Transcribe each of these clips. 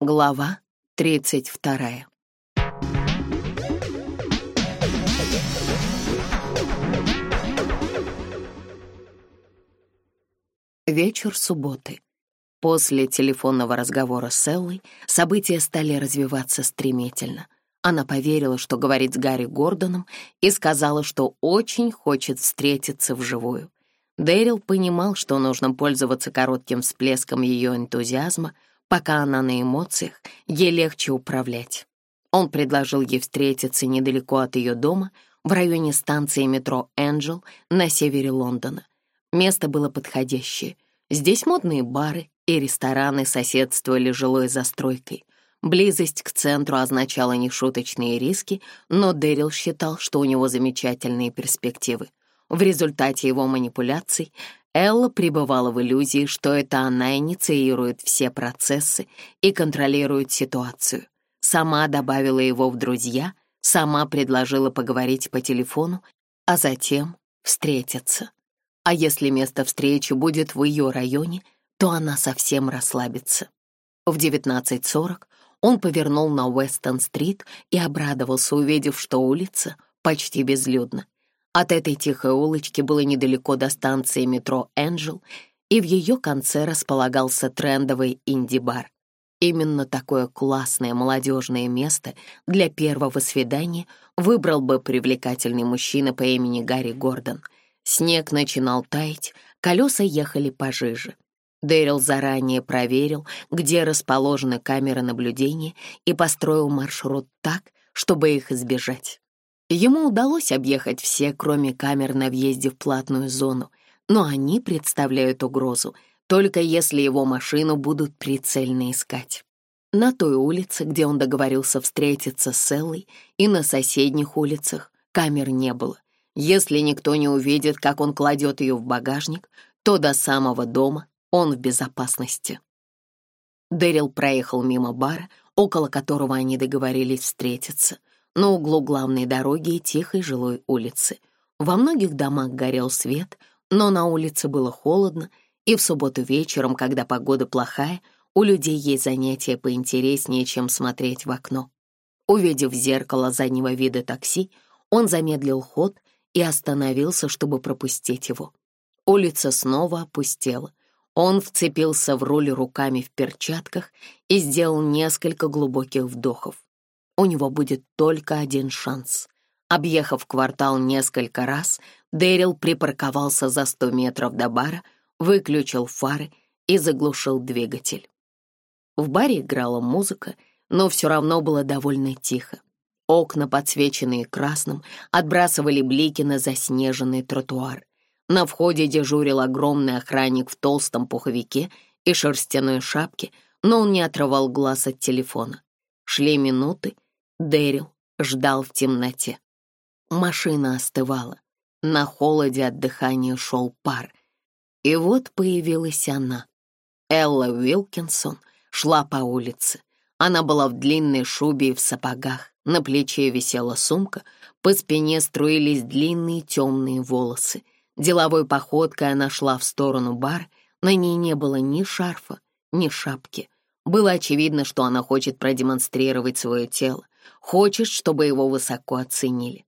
Глава 32. Вечер субботы. После телефонного разговора с Эллой события стали развиваться стремительно. Она поверила, что говорит с Гарри Гордоном, и сказала, что очень хочет встретиться вживую. Дэрил понимал, что нужно пользоваться коротким всплеском ее энтузиазма — Пока она на эмоциях, ей легче управлять. Он предложил ей встретиться недалеко от ее дома, в районе станции метро «Энджел» на севере Лондона. Место было подходящее. Здесь модные бары и рестораны соседствовали жилой застройкой. Близость к центру означала нешуточные риски, но Дэрил считал, что у него замечательные перспективы. В результате его манипуляций Элла пребывала в иллюзии, что это она инициирует все процессы и контролирует ситуацию. Сама добавила его в друзья, сама предложила поговорить по телефону, а затем встретиться. А если место встречи будет в ее районе, то она совсем расслабится. В 19.40 он повернул на Уэстон-стрит и обрадовался, увидев, что улица почти безлюдна. От этой тихой улочки было недалеко до станции метро «Энджел», и в ее конце располагался трендовый инди-бар. Именно такое классное молодежное место для первого свидания выбрал бы привлекательный мужчина по имени Гарри Гордон. Снег начинал таять, колеса ехали пожиже. Дэрил заранее проверил, где расположены камеры наблюдения и построил маршрут так, чтобы их избежать. Ему удалось объехать все, кроме камер на въезде в платную зону, но они представляют угрозу, только если его машину будут прицельно искать. На той улице, где он договорился встретиться с Эллой, и на соседних улицах камер не было. Если никто не увидит, как он кладет ее в багажник, то до самого дома он в безопасности. Дэрил проехал мимо бара, около которого они договорились встретиться — на углу главной дороги и тихой жилой улицы. Во многих домах горел свет, но на улице было холодно, и в субботу вечером, когда погода плохая, у людей есть занятия поинтереснее, чем смотреть в окно. Увидев зеркало заднего вида такси, он замедлил ход и остановился, чтобы пропустить его. Улица снова опустела. Он вцепился в руль руками в перчатках и сделал несколько глубоких вдохов у него будет только один шанс. Объехав квартал несколько раз, Дэрил припарковался за сто метров до бара, выключил фары и заглушил двигатель. В баре играла музыка, но все равно было довольно тихо. Окна, подсвеченные красным, отбрасывали блики на заснеженный тротуар. На входе дежурил огромный охранник в толстом пуховике и шерстяной шапке, но он не отрывал глаз от телефона. Шли минуты, Дэрил ждал в темноте. Машина остывала. На холоде от дыхания шел пар. И вот появилась она. Элла Уилкинсон шла по улице. Она была в длинной шубе и в сапогах. На плече висела сумка, по спине струились длинные темные волосы. Деловой походкой она шла в сторону бар, на ней не было ни шарфа, ни шапки. Было очевидно, что она хочет продемонстрировать свое тело, Хочет, чтобы его высоко оценили.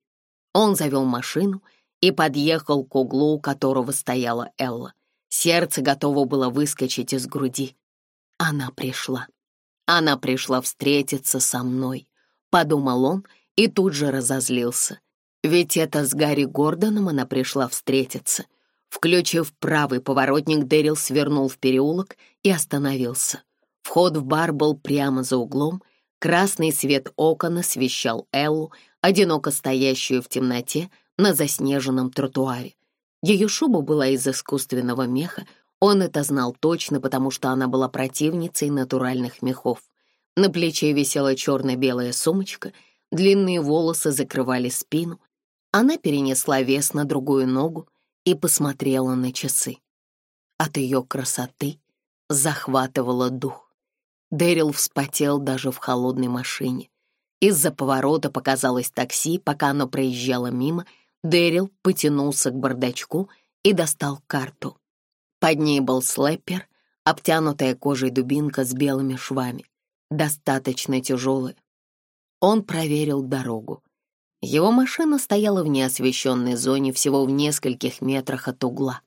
Он завел машину и подъехал к углу, у которого стояла Элла. Сердце готово было выскочить из груди. Она пришла. Она пришла встретиться со мной, подумал он и тут же разозлился. Ведь это с Гарри Гордоном она пришла встретиться. Включив правый поворотник, Дэрил свернул в переулок и остановился. Вход в бар был прямо за углом, Красный свет окон освещал Эллу, одиноко стоящую в темноте на заснеженном тротуаре. Ее шуба была из искусственного меха, он это знал точно, потому что она была противницей натуральных мехов. На плече висела черно-белая сумочка, длинные волосы закрывали спину. Она перенесла вес на другую ногу и посмотрела на часы. От ее красоты захватывало дух. Дэрил вспотел даже в холодной машине. Из-за поворота показалось такси, пока оно проезжало мимо, Дэрил потянулся к бардачку и достал карту. Под ней был слэпер, обтянутая кожей дубинка с белыми швами, достаточно тяжелая. Он проверил дорогу. Его машина стояла в неосвещенной зоне всего в нескольких метрах от угла.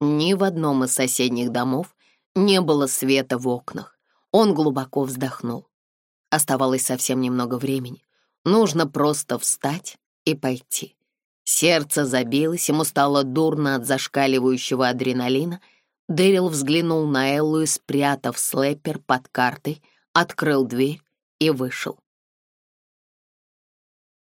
Ни в одном из соседних домов не было света в окнах. Он глубоко вздохнул. Оставалось совсем немного времени. Нужно просто встать и пойти. Сердце забилось, ему стало дурно от зашкаливающего адреналина. Дэрил взглянул на Эллу и, спрятав слэпер под картой, открыл дверь и вышел.